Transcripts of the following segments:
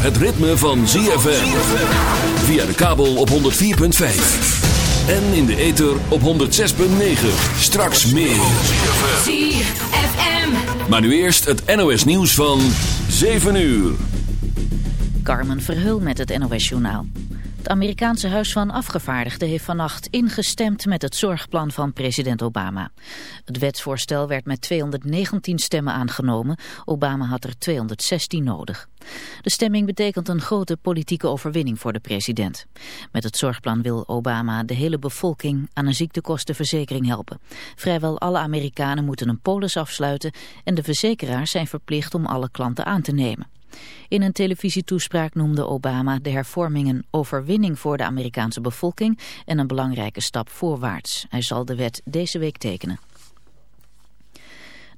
het ritme van ZFM. Via de kabel op 104.5. En in de ether op 106.9. Straks meer. ZFM. Maar nu eerst het NOS nieuws van 7 uur. Carmen Verheul met het NOS-journaal. Het Amerikaanse Huis van Afgevaardigden heeft vannacht ingestemd met het zorgplan van president Obama. Het wetsvoorstel werd met 219 stemmen aangenomen. Obama had er 216 nodig. De stemming betekent een grote politieke overwinning voor de president. Met het zorgplan wil Obama de hele bevolking aan een ziektekostenverzekering helpen. Vrijwel alle Amerikanen moeten een polis afsluiten en de verzekeraars zijn verplicht om alle klanten aan te nemen. In een televisietoespraak noemde Obama de hervorming een overwinning voor de Amerikaanse bevolking en een belangrijke stap voorwaarts. Hij zal de wet deze week tekenen.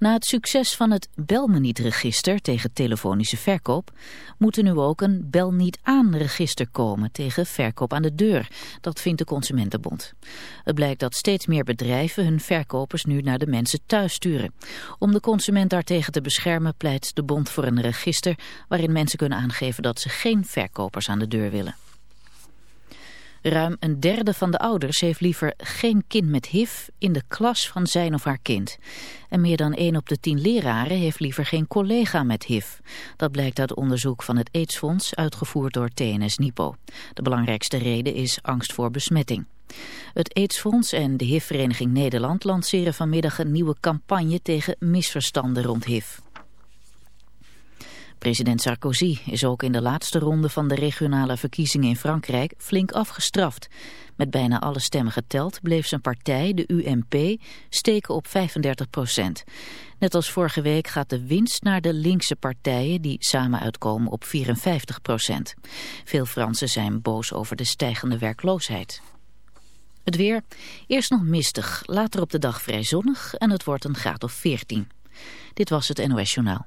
Na het succes van het Bel me niet-register tegen telefonische verkoop... moet er nu ook een Bel niet aan-register komen tegen verkoop aan de deur. Dat vindt de Consumentenbond. Het blijkt dat steeds meer bedrijven hun verkopers nu naar de mensen thuis sturen. Om de consument daartegen te beschermen pleit de bond voor een register... waarin mensen kunnen aangeven dat ze geen verkopers aan de deur willen. Ruim een derde van de ouders heeft liever geen kind met HIV in de klas van zijn of haar kind. En meer dan 1 op de 10 leraren heeft liever geen collega met HIV. Dat blijkt uit onderzoek van het AIDS-fonds uitgevoerd door TNS Nipo. De belangrijkste reden is angst voor besmetting. Het AIDS-fonds en de HIV-vereniging Nederland lanceren vanmiddag een nieuwe campagne tegen misverstanden rond HIV. President Sarkozy is ook in de laatste ronde van de regionale verkiezingen in Frankrijk flink afgestraft. Met bijna alle stemmen geteld bleef zijn partij, de UMP, steken op 35 procent. Net als vorige week gaat de winst naar de linkse partijen die samen uitkomen op 54 procent. Veel Fransen zijn boos over de stijgende werkloosheid. Het weer, eerst nog mistig, later op de dag vrij zonnig en het wordt een graad of 14. Dit was het NOS Journaal.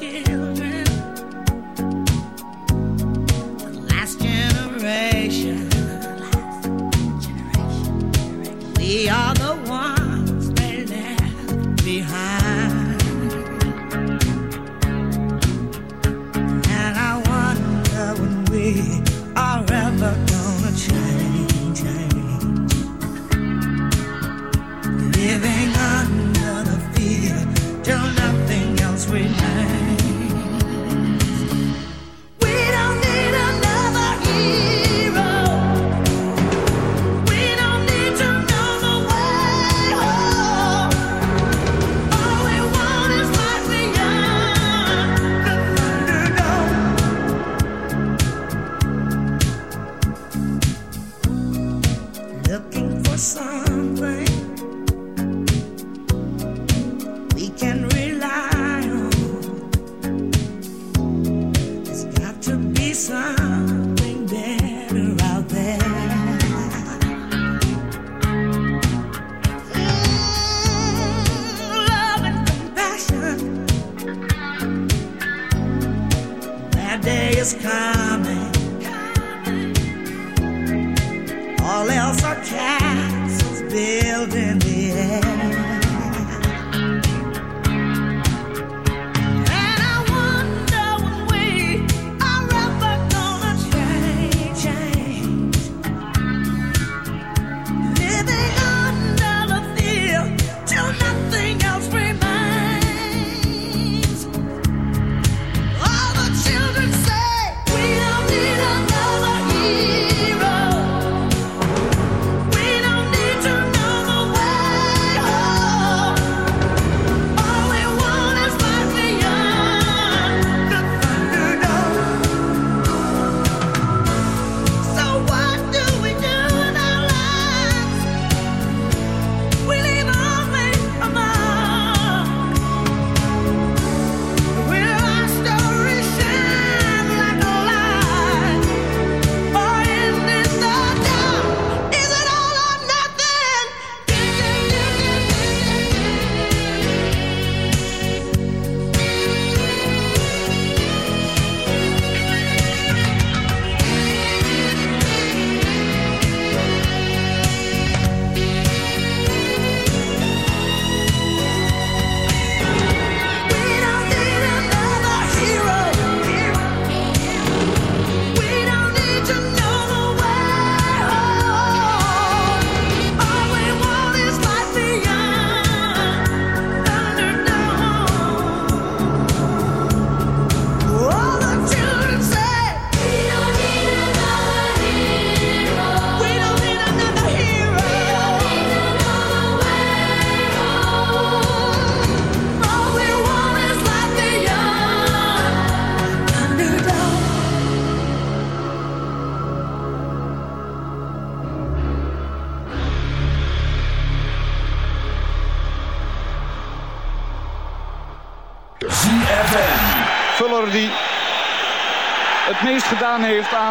cheer.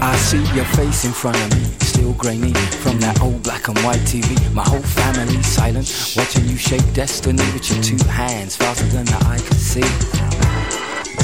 I see your face in front of me, still grainy from that old black and white TV. My whole family silent, watching you shape destiny with your two hands faster than the eye can see.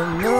No. know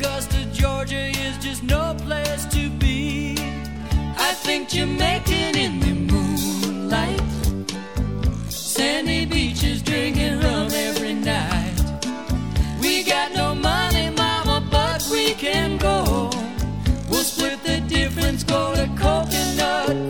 Augusta, Georgia is just no place to be. I think Jamaican in the moonlight, sandy beaches drinking rum every night. We got no money, mama, but we can go. We'll split the difference, go to coconut.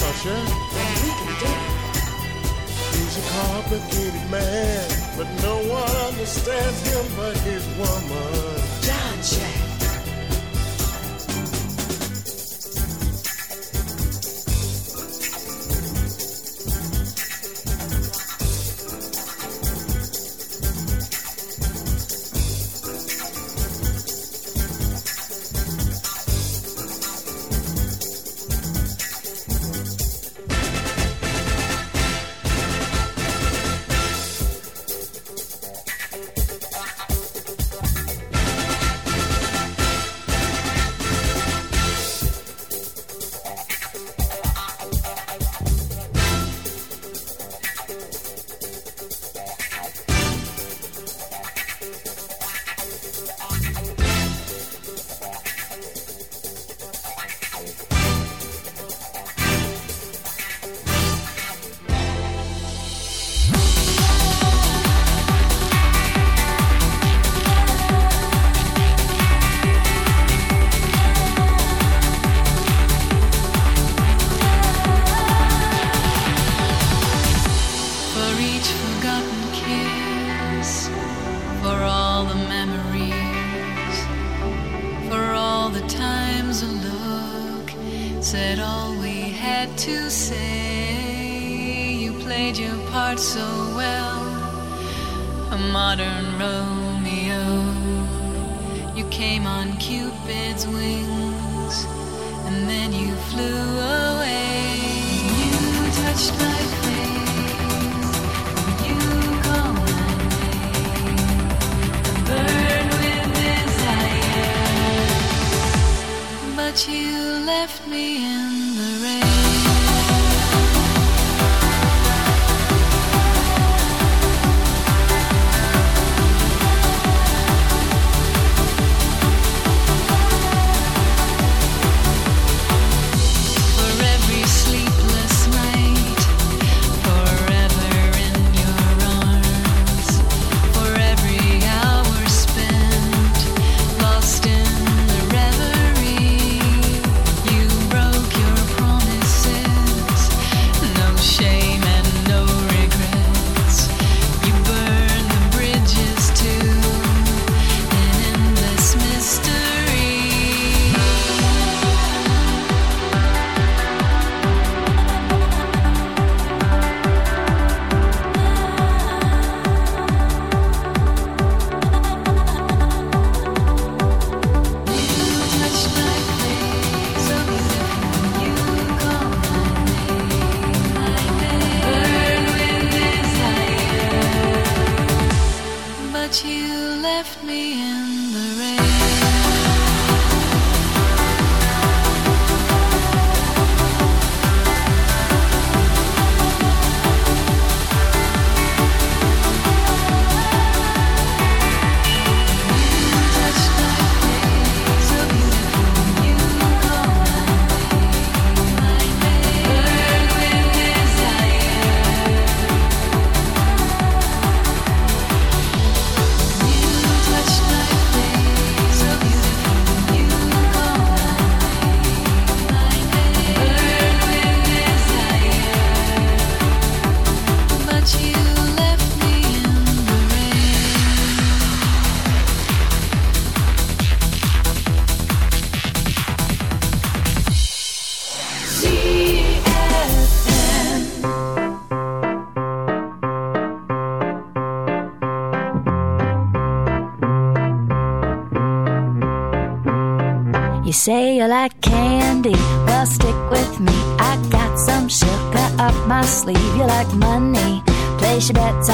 can do it. He's a complicated man, but no one understands him but his woman. said all we had to say. You played your part so well, a modern Romeo. You came on Cupid's wings, and then you flew away. You touched my you left me in. she bets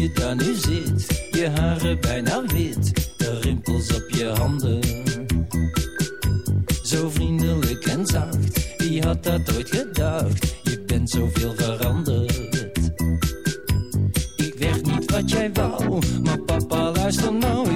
Je daar nu zit, je haren bijna wit, de rimpels op je handen. Zo vriendelijk en zacht, wie had dat ooit gedacht? Je bent zoveel veranderd. Ik werd niet wat jij wou, maar papa luister nou,